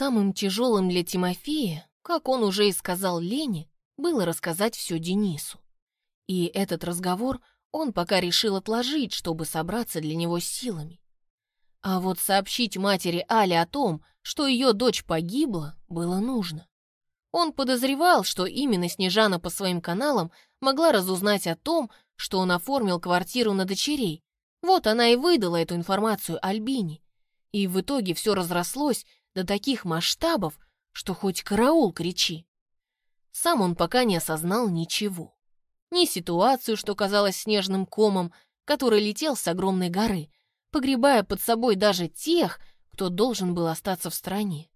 Самым тяжелым для Тимофея, как он уже и сказал Лене, было рассказать все Денису. И этот разговор он пока решил отложить, чтобы собраться для него силами. А вот сообщить матери Але о том, что ее дочь погибла, было нужно. Он подозревал, что именно Снежана по своим каналам могла разузнать о том, что он оформил квартиру на дочерей. Вот она и выдала эту информацию Альбине. И в итоге все разрослось до таких масштабов, что хоть караул кричи. Сам он пока не осознал ничего. Ни ситуацию, что казалось снежным комом, который летел с огромной горы, погребая под собой даже тех, кто должен был остаться в стране.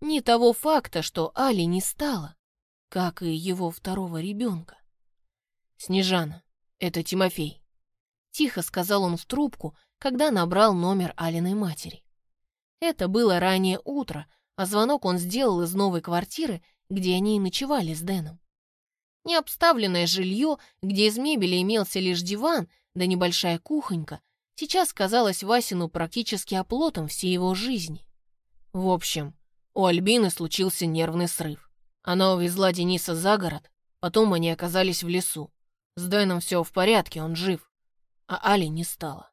Ни того факта, что Али не стало, как и его второго ребенка. «Снежана, это Тимофей», — тихо сказал он в трубку, когда набрал номер Алиной матери. Это было раннее утро, а звонок он сделал из новой квартиры, где они и ночевали с Дэном. Необставленное жилье, где из мебели имелся лишь диван да небольшая кухонька, сейчас казалось Васину практически оплотом всей его жизни. В общем, у Альбины случился нервный срыв. Она увезла Дениса за город, потом они оказались в лесу. С Дэном все в порядке, он жив. А Али не стало.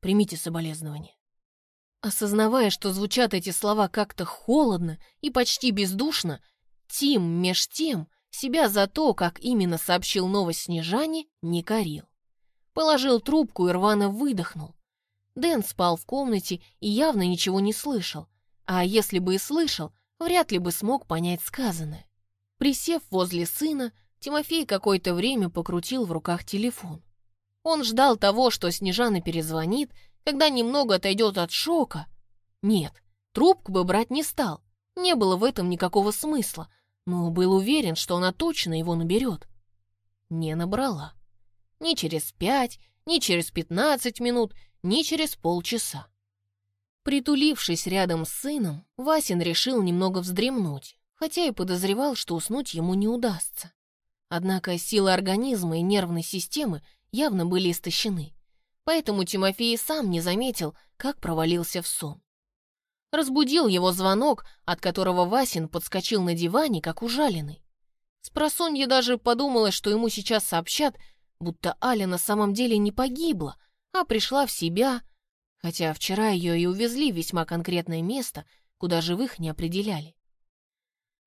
Примите соболезнования. Осознавая, что звучат эти слова как-то холодно и почти бездушно, Тим, меж тем, себя за то, как именно сообщил новость Снежане, не корил. Положил трубку и рвано выдохнул. Дэн спал в комнате и явно ничего не слышал, а если бы и слышал, вряд ли бы смог понять сказанное. Присев возле сына, Тимофей какое-то время покрутил в руках телефон. Он ждал того, что Снежана перезвонит, когда немного отойдет от шока. Нет, трубку бы брать не стал. Не было в этом никакого смысла, но был уверен, что она точно его наберет. Не набрала. Ни через пять, ни через пятнадцать минут, ни через полчаса. Притулившись рядом с сыном, Васин решил немного вздремнуть, хотя и подозревал, что уснуть ему не удастся. Однако силы организма и нервной системы явно были истощены поэтому Тимофей сам не заметил, как провалился в сон. Разбудил его звонок, от которого Васин подскочил на диване, как ужаленный. Спросонья даже подумала, что ему сейчас сообщат, будто Аля на самом деле не погибла, а пришла в себя, хотя вчера ее и увезли в весьма конкретное место, куда живых не определяли.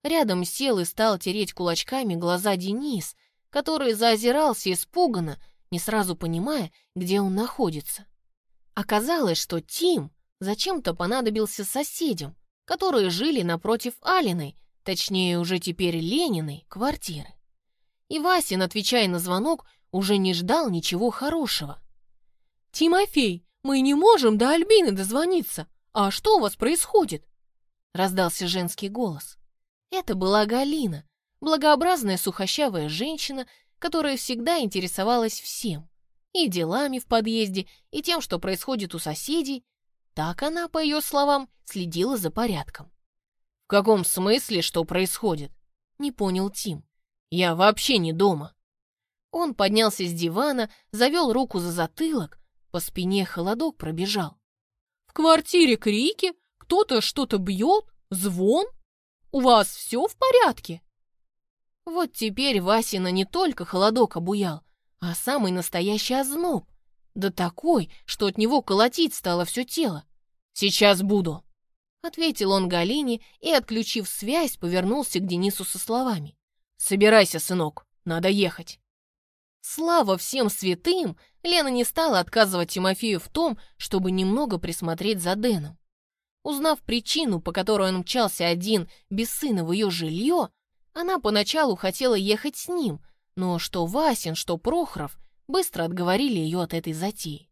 Рядом сел и стал тереть кулачками глаза Денис, который заозирался испуганно не сразу понимая, где он находится. Оказалось, что Тим зачем-то понадобился соседям, которые жили напротив Алиной, точнее уже теперь Лениной, квартиры. И Васин, отвечая на звонок, уже не ждал ничего хорошего. «Тимофей, мы не можем до Альбины дозвониться. А что у вас происходит?» Раздался женский голос. Это была Галина, благообразная сухощавая женщина которая всегда интересовалась всем. И делами в подъезде, и тем, что происходит у соседей. Так она, по ее словам, следила за порядком. «В каком смысле, что происходит?» Не понял Тим. «Я вообще не дома». Он поднялся с дивана, завел руку за затылок, по спине холодок пробежал. «В квартире крики, кто-то что-то бьет, звон. У вас все в порядке?» Вот теперь Васина не только холодок обуял, а самый настоящий озноб. Да такой, что от него колотить стало все тело. «Сейчас буду», — ответил он Галине и, отключив связь, повернулся к Денису со словами. «Собирайся, сынок, надо ехать». Слава всем святым, Лена не стала отказывать Тимофею в том, чтобы немного присмотреть за Дэном. Узнав причину, по которой он мчался один, без сына в ее жилье, она поначалу хотела ехать с ним, но что Васин, что Прохоров быстро отговорили ее от этой затеи.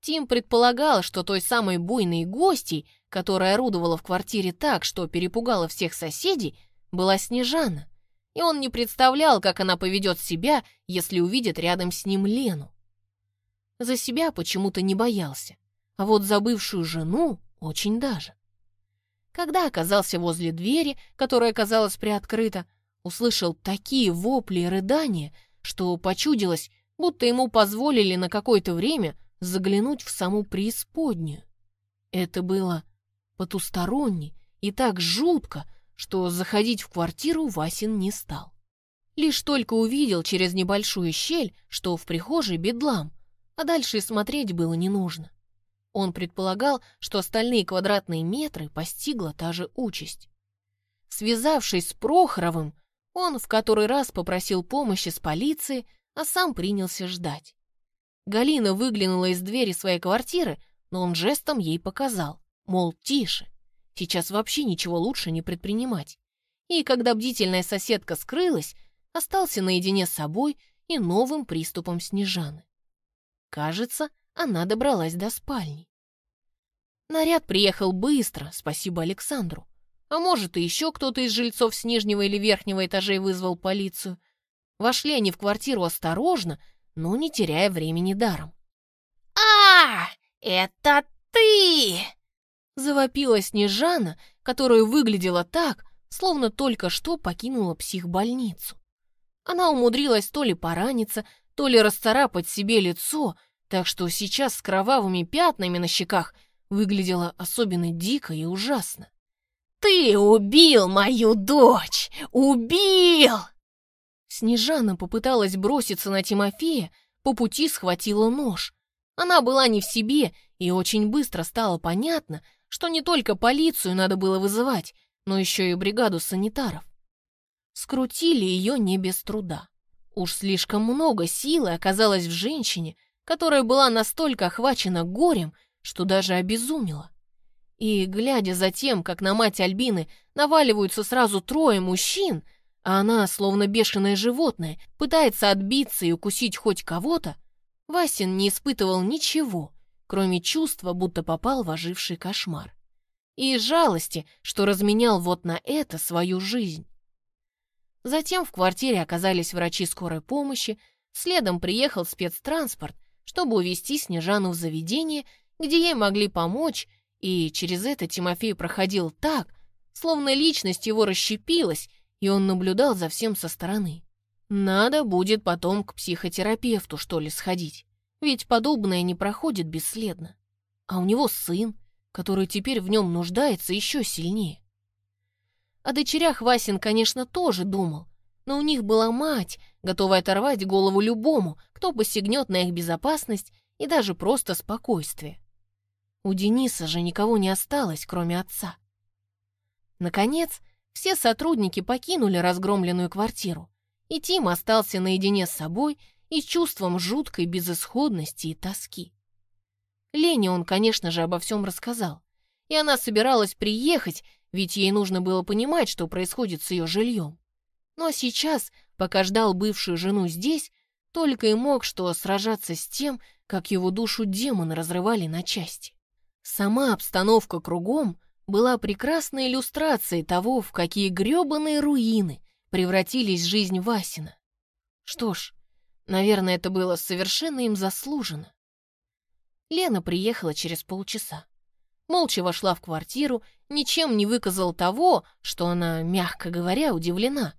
Тим предполагал, что той самой буйной гостьей, которая орудовала в квартире так, что перепугала всех соседей, была Снежана, и он не представлял, как она поведет себя, если увидит рядом с ним Лену. За себя почему-то не боялся, а вот за бывшую жену очень даже. Когда оказался возле двери, которая казалась приоткрыта, услышал такие вопли и рыдания, что почудилось, будто ему позволили на какое-то время заглянуть в саму преисподнюю. Это было потусторонне и так жутко, что заходить в квартиру Васин не стал. Лишь только увидел через небольшую щель, что в прихожей бедлам, а дальше смотреть было не нужно. Он предполагал, что остальные квадратные метры постигла та же участь. Связавшись с Прохоровым, он в который раз попросил помощи с полиции, а сам принялся ждать. Галина выглянула из двери своей квартиры, но он жестом ей показал, мол, тише, сейчас вообще ничего лучше не предпринимать. И когда бдительная соседка скрылась, остался наедине с собой и новым приступом Снежаны. Кажется, она добралась до спальни. Наряд приехал быстро, спасибо Александру. А может, и еще кто-то из жильцов с нижнего или верхнего этажей вызвал полицию. Вошли они в квартиру осторожно, но не теряя времени даром. «А, это ты!» Завопила Снежана, которая выглядела так, словно только что покинула психбольницу. Она умудрилась то ли пораниться, то ли расцарапать себе лицо, так что сейчас с кровавыми пятнами на щеках выглядела особенно дико и ужасно. «Ты убил мою дочь! Убил!» Снежана попыталась броситься на Тимофея, по пути схватила нож. Она была не в себе, и очень быстро стало понятно, что не только полицию надо было вызывать, но еще и бригаду санитаров. Скрутили ее не без труда. Уж слишком много силы оказалось в женщине, которая была настолько охвачена горем, что даже обезумела. И, глядя за тем, как на мать Альбины наваливаются сразу трое мужчин, а она, словно бешеное животное, пытается отбиться и укусить хоть кого-то, Васин не испытывал ничего, кроме чувства, будто попал в оживший кошмар. И жалости, что разменял вот на это свою жизнь. Затем в квартире оказались врачи скорой помощи, следом приехал спецтранспорт, чтобы увезти Снежану в заведение, где ей могли помочь, и через это Тимофей проходил так, словно личность его расщепилась, и он наблюдал за всем со стороны. Надо будет потом к психотерапевту, что ли, сходить, ведь подобное не проходит бесследно. А у него сын, который теперь в нем нуждается еще сильнее. О дочерях Васин, конечно, тоже думал, но у них была мать, готовая оторвать голову любому, кто посягнет на их безопасность и даже просто спокойствие. У Дениса же никого не осталось, кроме отца. Наконец, все сотрудники покинули разгромленную квартиру, и Тим остался наедине с собой и с чувством жуткой безысходности и тоски. Лене он, конечно же, обо всем рассказал, и она собиралась приехать, ведь ей нужно было понимать, что происходит с ее жильем. Но сейчас, пока ждал бывшую жену здесь, только и мог что сражаться с тем, как его душу демоны разрывали на части. Сама обстановка кругом была прекрасной иллюстрацией того, в какие грёбаные руины превратились жизнь Васина. Что ж, наверное, это было совершенно им заслужено. Лена приехала через полчаса. Молча вошла в квартиру, ничем не выказала того, что она, мягко говоря, удивлена,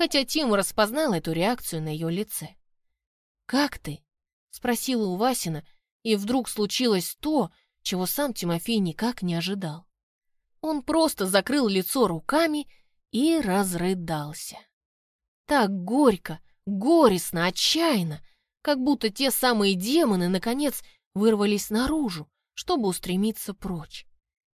хотя Тим распознал эту реакцию на ее лице. «Как ты?» — спросила у Васина, и вдруг случилось то, чего сам Тимофей никак не ожидал. Он просто закрыл лицо руками и разрыдался. Так горько, горестно, отчаянно, как будто те самые демоны, наконец, вырвались наружу, чтобы устремиться прочь.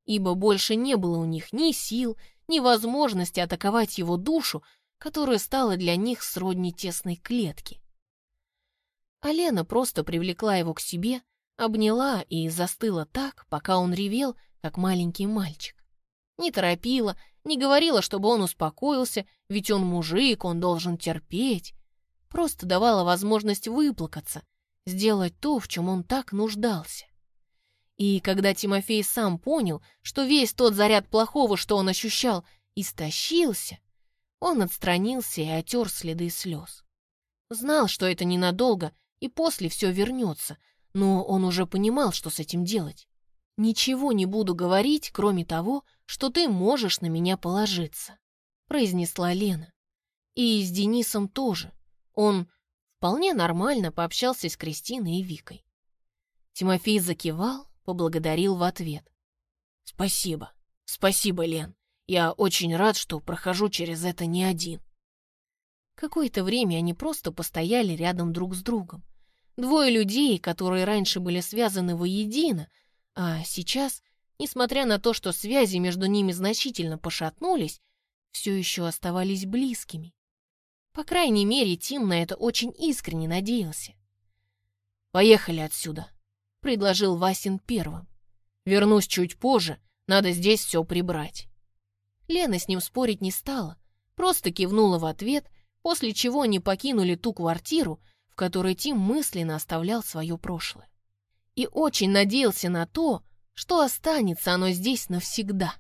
Ибо больше не было у них ни сил, ни возможности атаковать его душу, которая стала для них сродни тесной клетки. А Лена просто привлекла его к себе, Обняла и застыла так, пока он ревел, как маленький мальчик. Не торопила, не говорила, чтобы он успокоился, ведь он мужик, он должен терпеть. Просто давала возможность выплакаться, сделать то, в чем он так нуждался. И когда Тимофей сам понял, что весь тот заряд плохого, что он ощущал, истощился, он отстранился и отер следы слез. Знал, что это ненадолго, и после все вернется, но он уже понимал, что с этим делать. «Ничего не буду говорить, кроме того, что ты можешь на меня положиться», произнесла Лена. И с Денисом тоже. Он вполне нормально пообщался с Кристиной и Викой. Тимофей закивал, поблагодарил в ответ. «Спасибо, спасибо, Лен. Я очень рад, что прохожу через это не один». Какое-то время они просто постояли рядом друг с другом. Двое людей, которые раньше были связаны воедино, а сейчас, несмотря на то, что связи между ними значительно пошатнулись, все еще оставались близкими. По крайней мере, Тим на это очень искренне надеялся. «Поехали отсюда», — предложил Васин первым. «Вернусь чуть позже, надо здесь все прибрать». Лена с ним спорить не стала, просто кивнула в ответ, после чего они покинули ту квартиру, в которой Тим мысленно оставлял свое прошлое. И очень надеялся на то, что останется оно здесь навсегда.